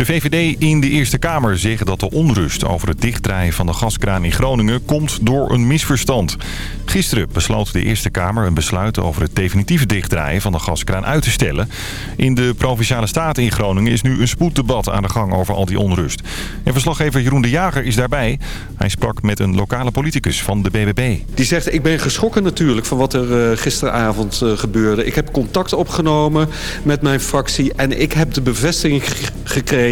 De VVD in de Eerste Kamer zegt dat de onrust over het dichtdraaien van de gaskraan in Groningen komt door een misverstand. Gisteren besloot de Eerste Kamer een besluit over het definitieve dichtdraaien van de gaskraan uit te stellen. In de Provinciale Staten in Groningen is nu een spoeddebat aan de gang over al die onrust. En verslaggever Jeroen de Jager is daarbij. Hij sprak met een lokale politicus van de BBB. Die zegt, ik ben geschrokken natuurlijk van wat er uh, gisteravond uh, gebeurde. Ik heb contact opgenomen met mijn fractie en ik heb de bevestiging gekregen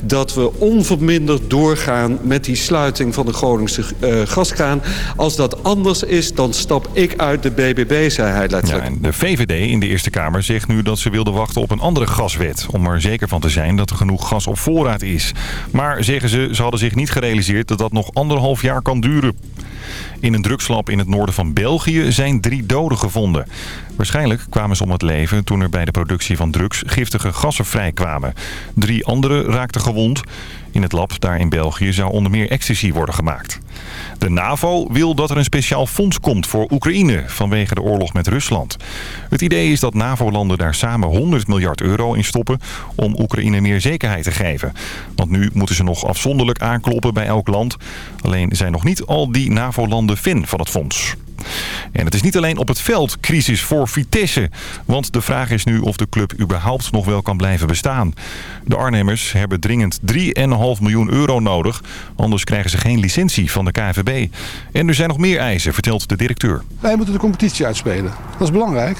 dat we onverminderd doorgaan met die sluiting van de Groningse uh, gaskraan. Als dat anders is, dan stap ik uit de BBB, zei hij letterlijk. De VVD in de Eerste Kamer zegt nu dat ze wilde wachten op een andere gaswet... om er zeker van te zijn dat er genoeg gas op voorraad is. Maar, zeggen ze, ze hadden zich niet gerealiseerd dat dat nog anderhalf jaar kan duren. In een drugslab in het noorden van België zijn drie doden gevonden. Waarschijnlijk kwamen ze om het leven toen er bij de productie van drugs giftige gassen vrijkwamen. Drie anderen raakten gewond. In het lab daar in België zou onder meer ecstasy worden gemaakt. De NAVO wil dat er een speciaal fonds komt voor Oekraïne vanwege de oorlog met Rusland. Het idee is dat NAVO-landen daar samen 100 miljard euro in stoppen om Oekraïne meer zekerheid te geven. Want nu moeten ze nog afzonderlijk aankloppen bij elk land. Alleen zijn nog niet al die NAVO-landen fan van het fonds. En het is niet alleen op het veld crisis voor Vitesse. Want de vraag is nu of de club überhaupt nog wel kan blijven bestaan. De Arnhemmers hebben dringend 3,5 miljoen euro nodig. Anders krijgen ze geen licentie van de KVB. En er zijn nog meer eisen, vertelt de directeur. Wij moeten de competitie uitspelen. Dat is belangrijk.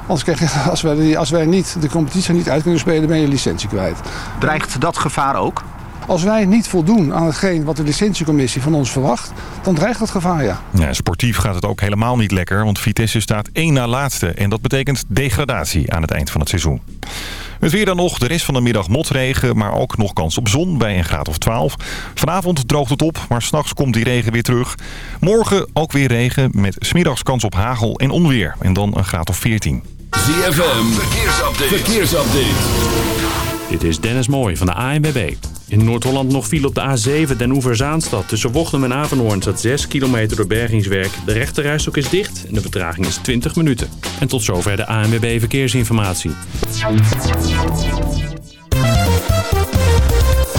Anders krijg je, als, wij, als wij niet de competitie niet uit kunnen spelen, ben je licentie kwijt. Dreigt dat gevaar ook? Als wij niet voldoen aan hetgeen wat de licentiecommissie van ons verwacht, dan dreigt dat gevaar, ja. ja. Sportief gaat het ook helemaal niet lekker, want Vitesse staat één na laatste. En dat betekent degradatie aan het eind van het seizoen. Het weer dan nog, de rest van de middag motregen, maar ook nog kans op zon bij een graad of 12. Vanavond droogt het op, maar s'nachts komt die regen weer terug. Morgen ook weer regen met smiddags kans op hagel en onweer. En dan een graad of 14. ZFM, verkeersupdate. verkeersupdate. Dit is Dennis Mooij van de ANWB. In Noord-Holland nog viel op de A7 Den Oever-Zaanstad. Tussen Wochtem en Avenhoorn staat 6 kilometer door bergingswerk. De rechterrijstok is dicht en de vertraging is 20 minuten. En tot zover de ANWB Verkeersinformatie.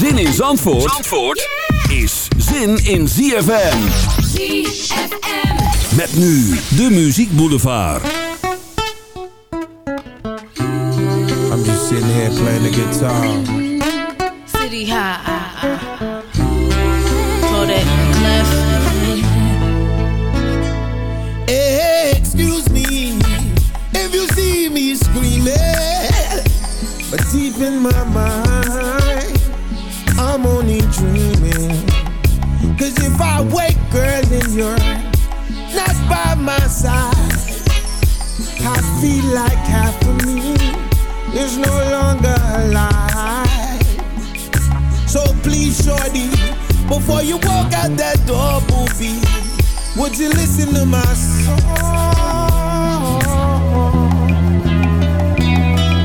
Zin in Zandvoort, Zandvoort is zin in ZFM. ZFM. Met nu de Muziek Boulevard. I'm just sitting here playing the guitar. City High. Kodak Clef. Hey, excuse me if you see me screaming, but deep in my mind, my side, I feel like half of me is no longer alive. So please, shorty, before you walk out that door, would you listen to my song?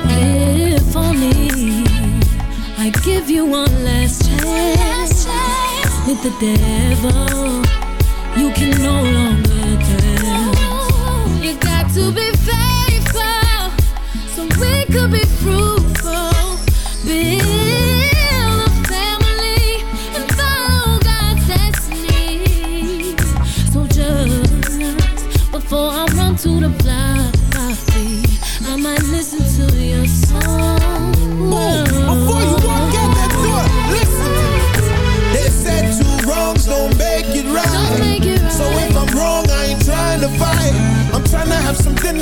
If only I give you one last chance with the devil, you can no longer to be faithful so we could be fruitful.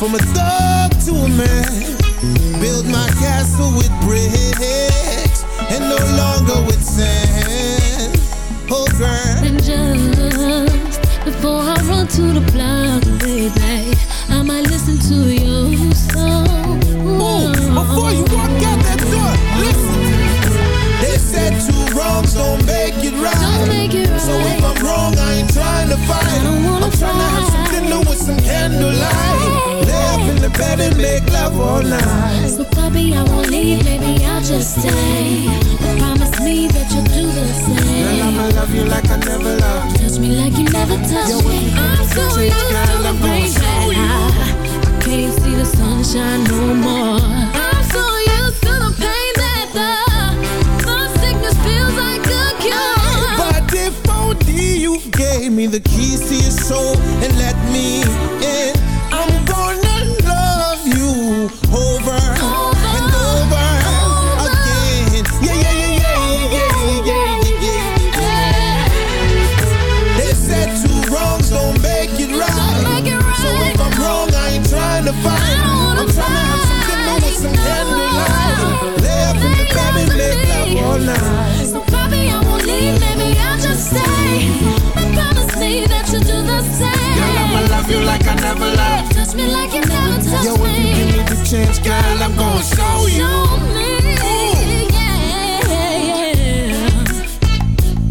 from a thug to a man. Build my castle with bricks and no longer with sand. Oh, girl. And just before I run to the block, baby, I might listen to your song. Ooh, before you walk out that door, listen. They said two wrongs don't make it right. Don't make it right. So if I'm wrong, I love all night. So, puppy, I won't leave, baby, I'll just stay. Promise me that you'll do the Girl, same. I'ma love you like I never loved. Touch me like you never touched me. I'm so used to the I'm rain that you. I can't see the sunshine no more. I'm so used to the pain that the, the sickness feels like a cure. But if only you gave me the keys to your soul and let me in, girl, I'm gonna show you. Show yeah, yeah.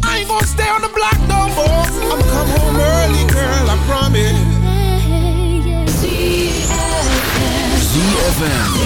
I ain't gonna stay on the block no more. I'm come home early, girl, I promise. ZFM.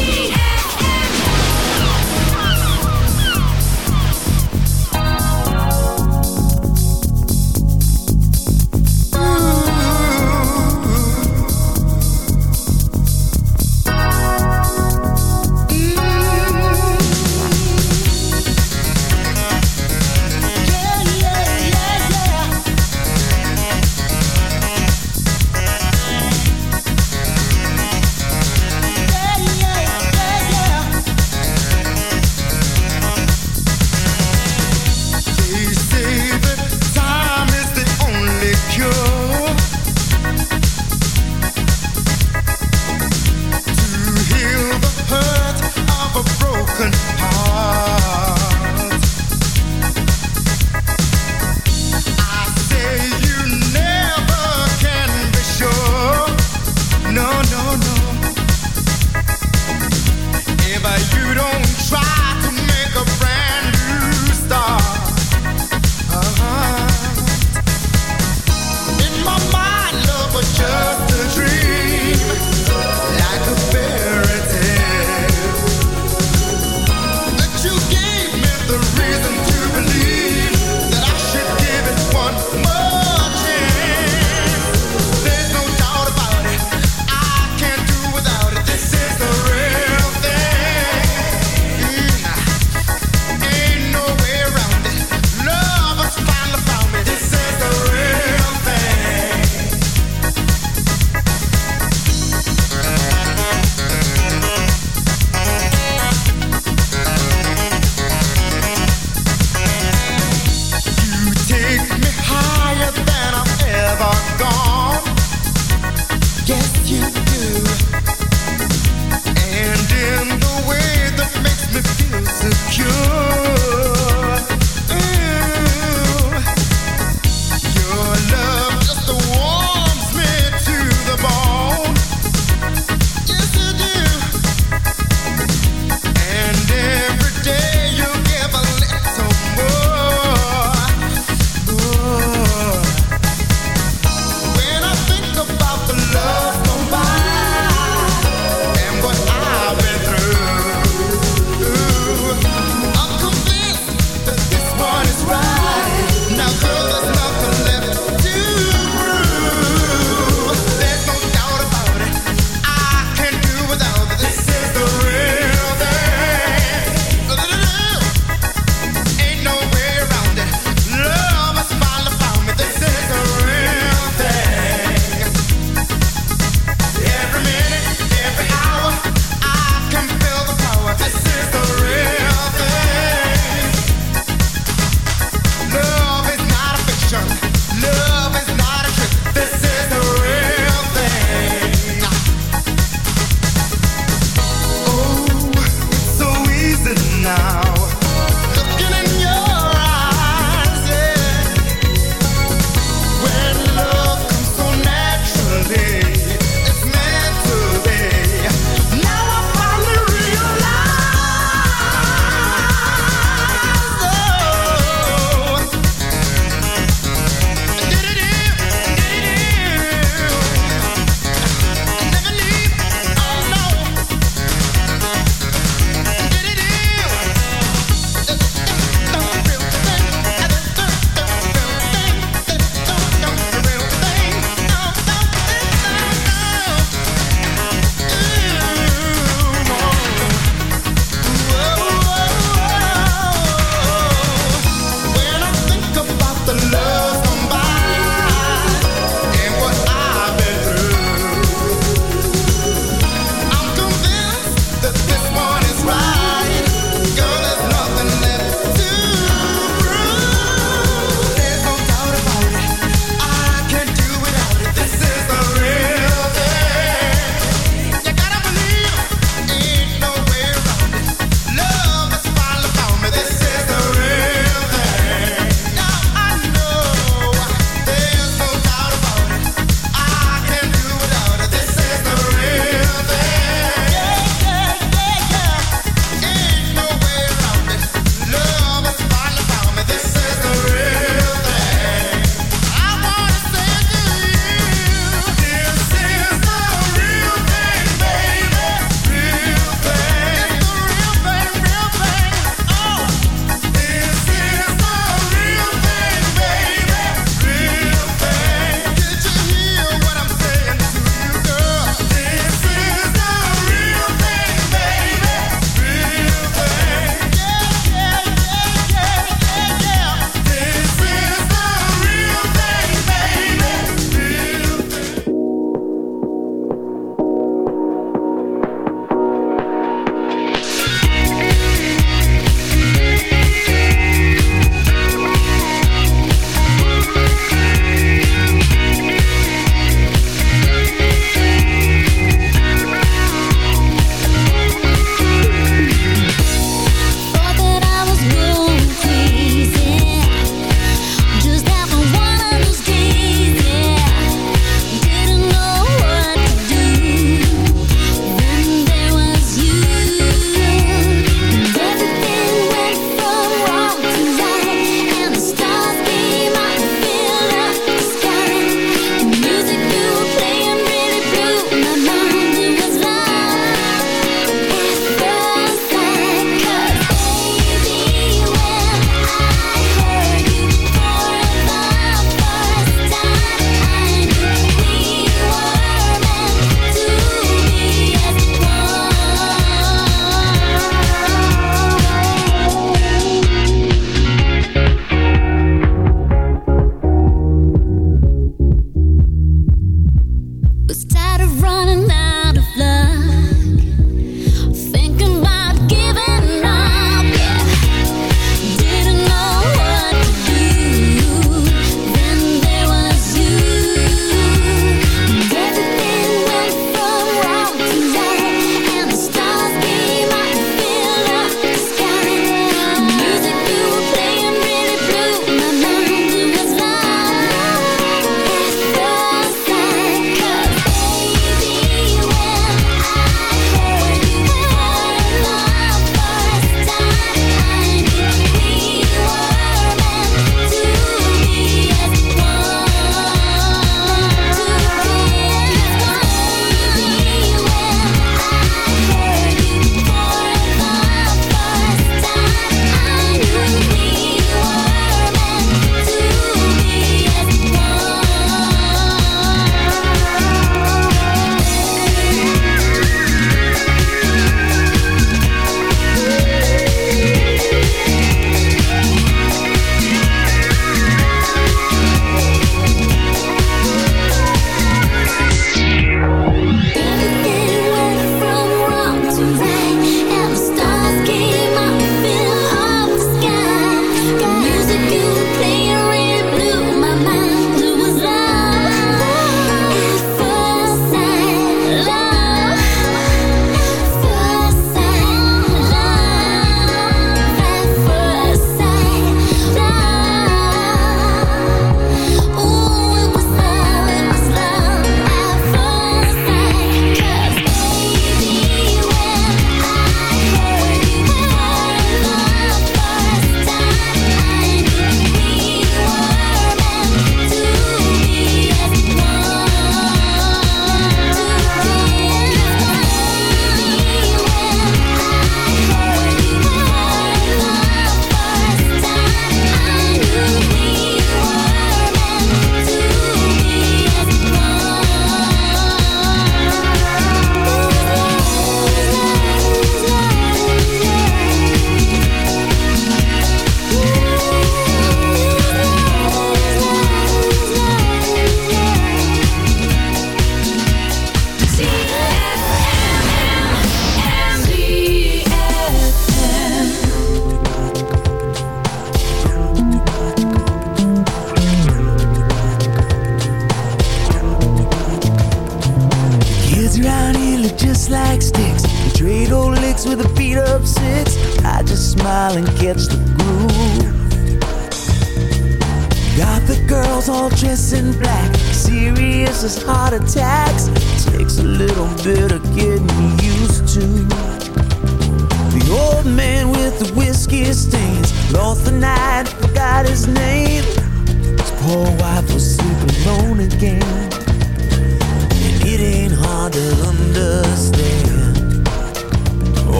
Again.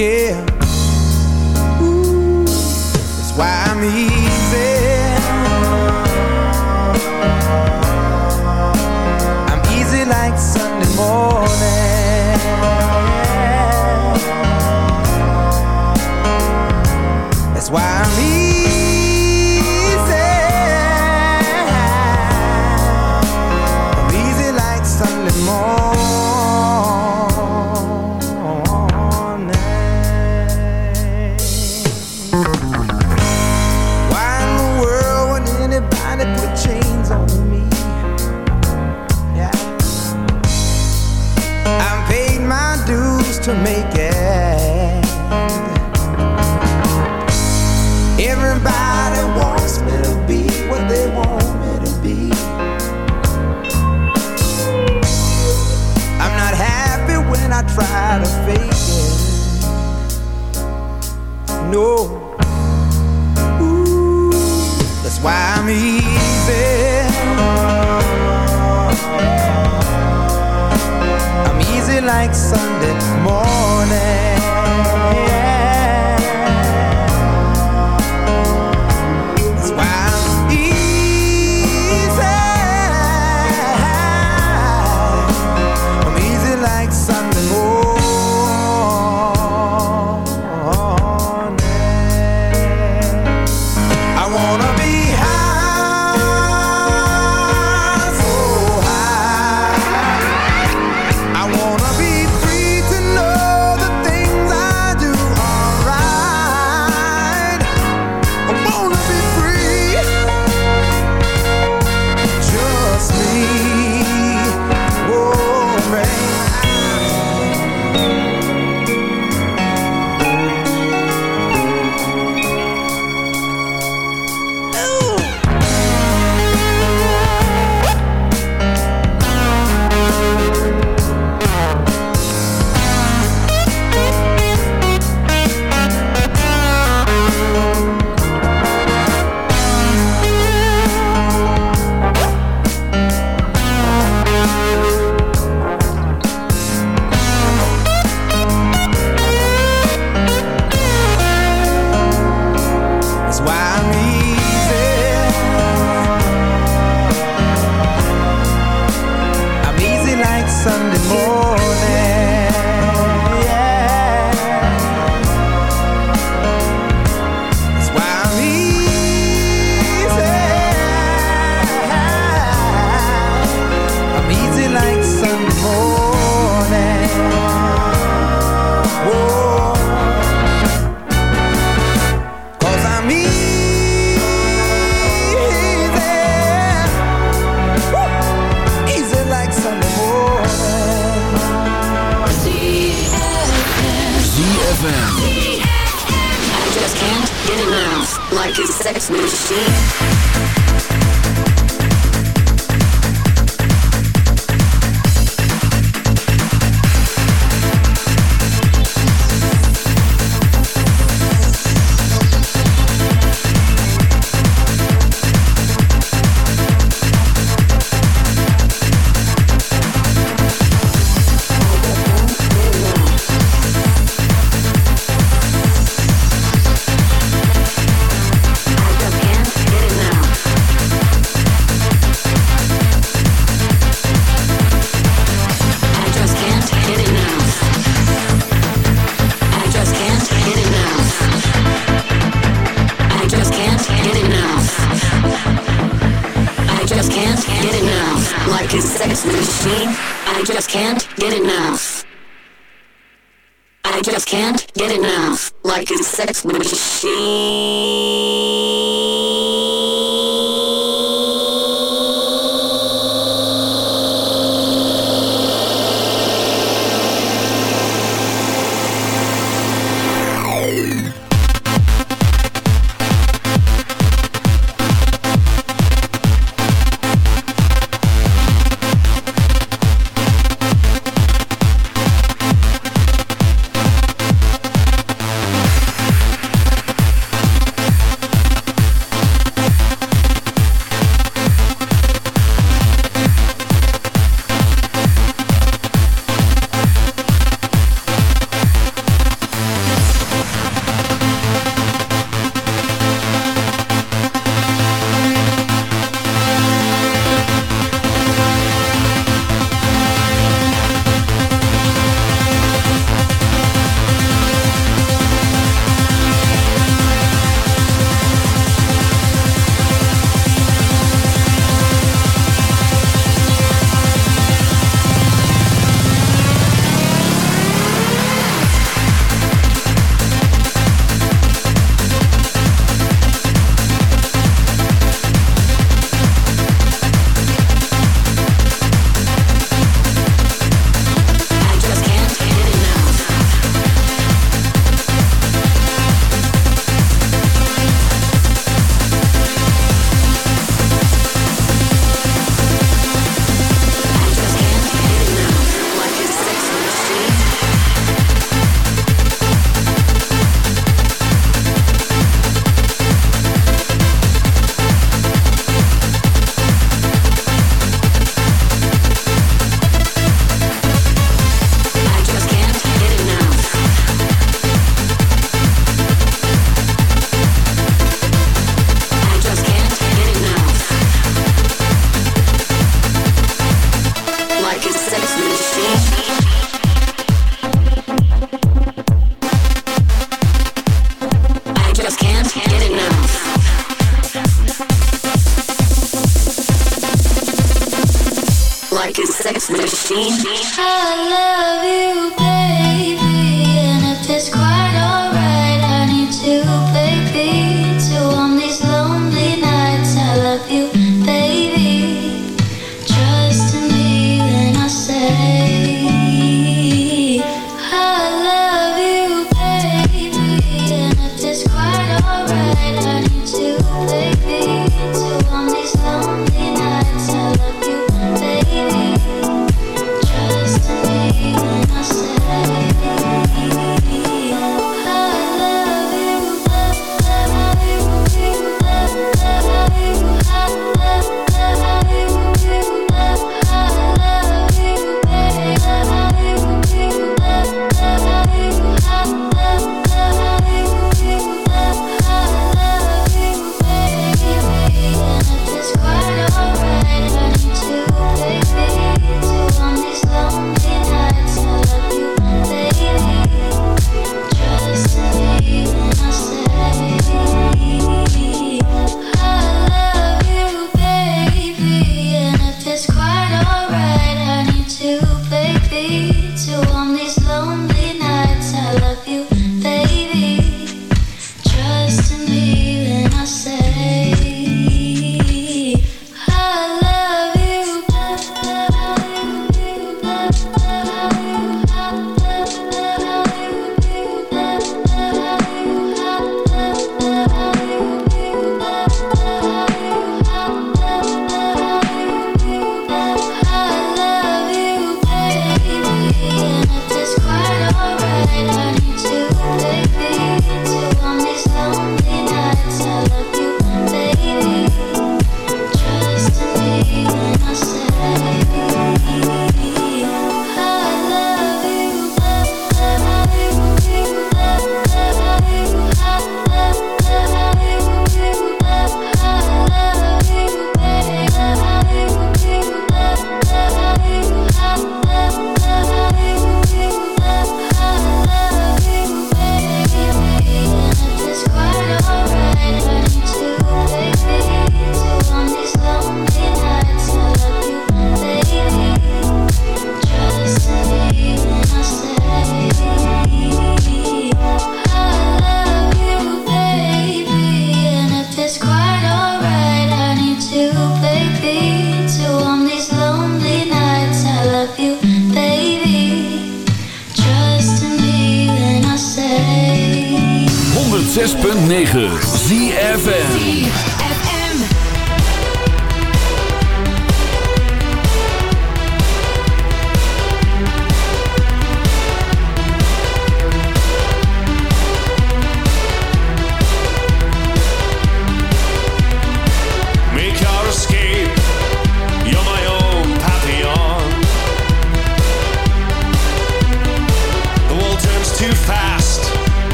Yeah. That's why I'm easy.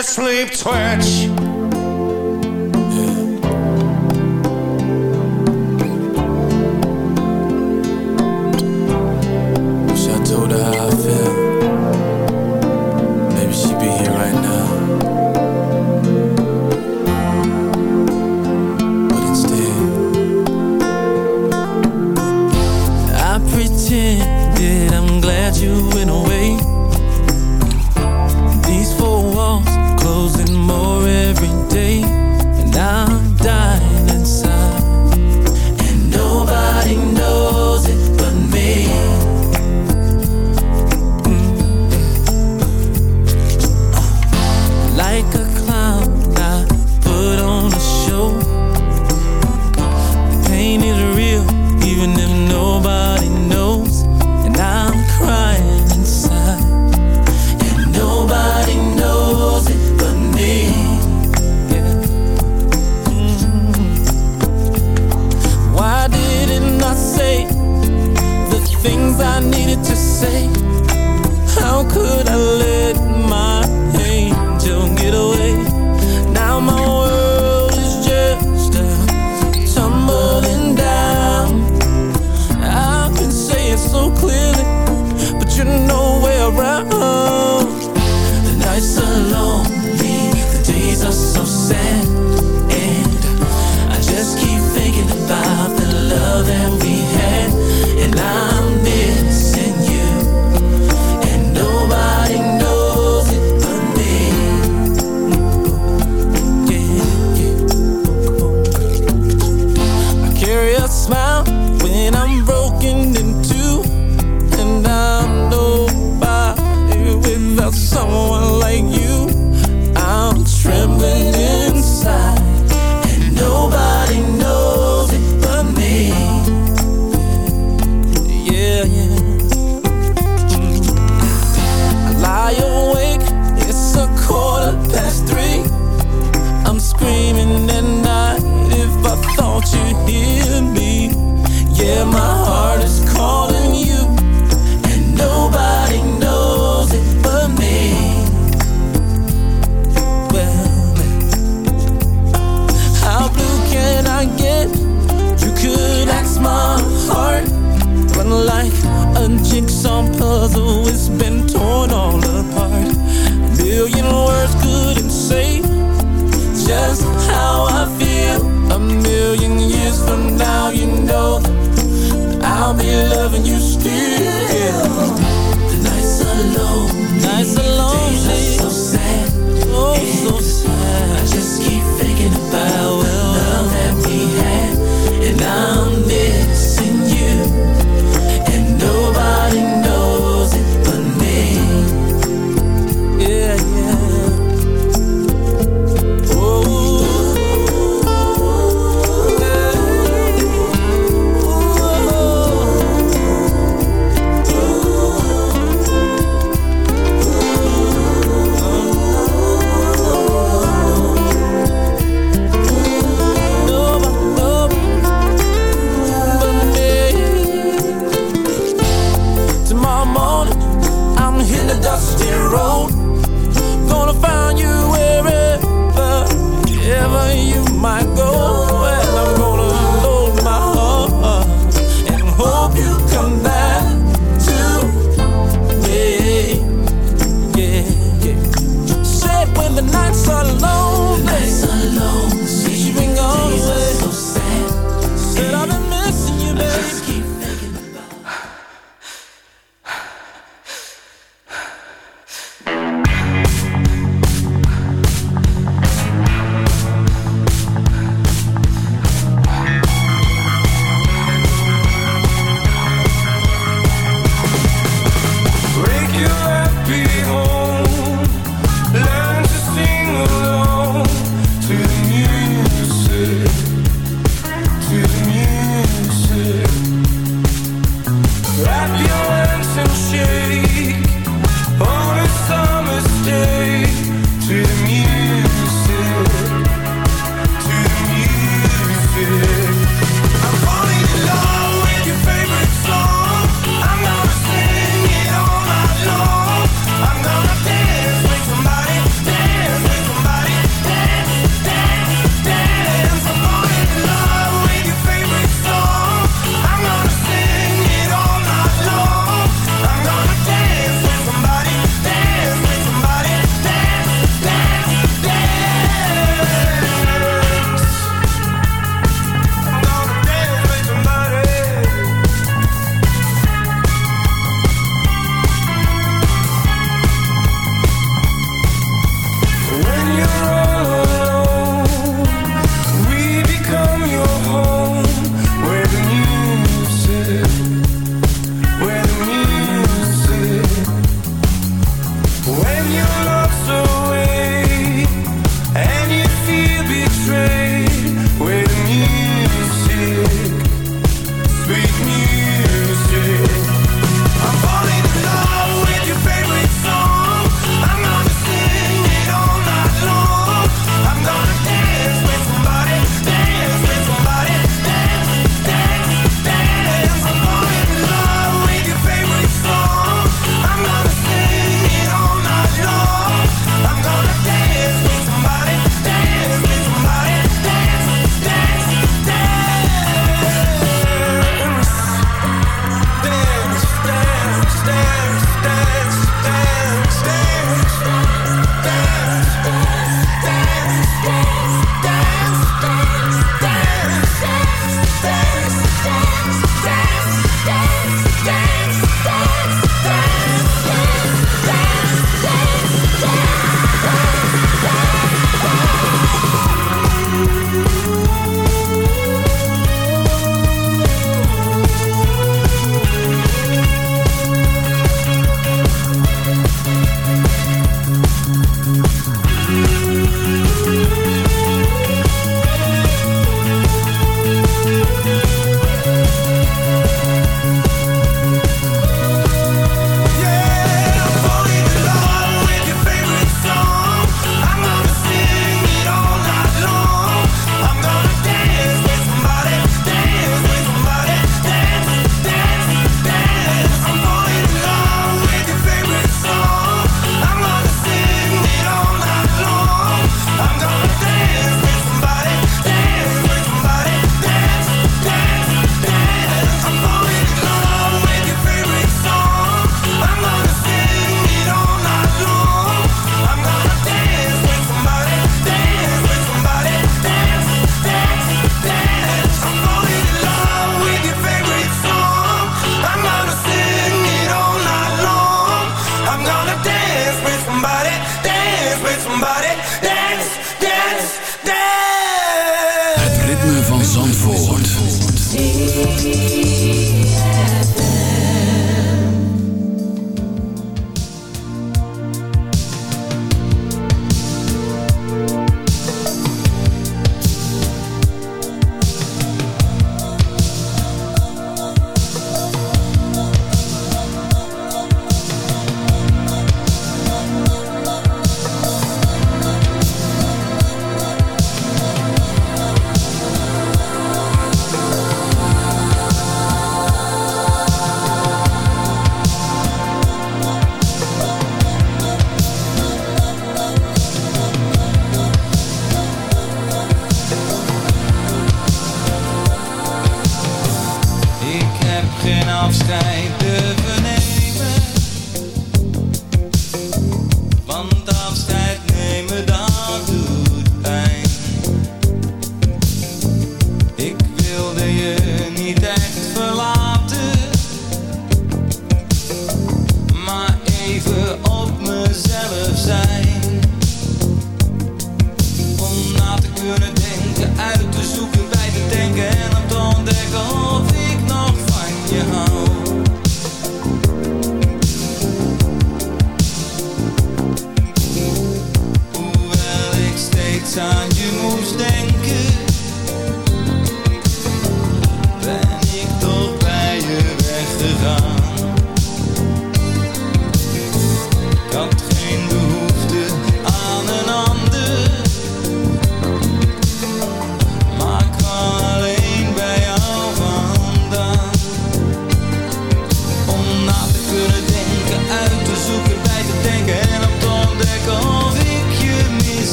asleep twitch.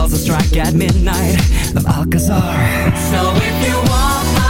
bells will strike at midnight of Alcazar. So if you want my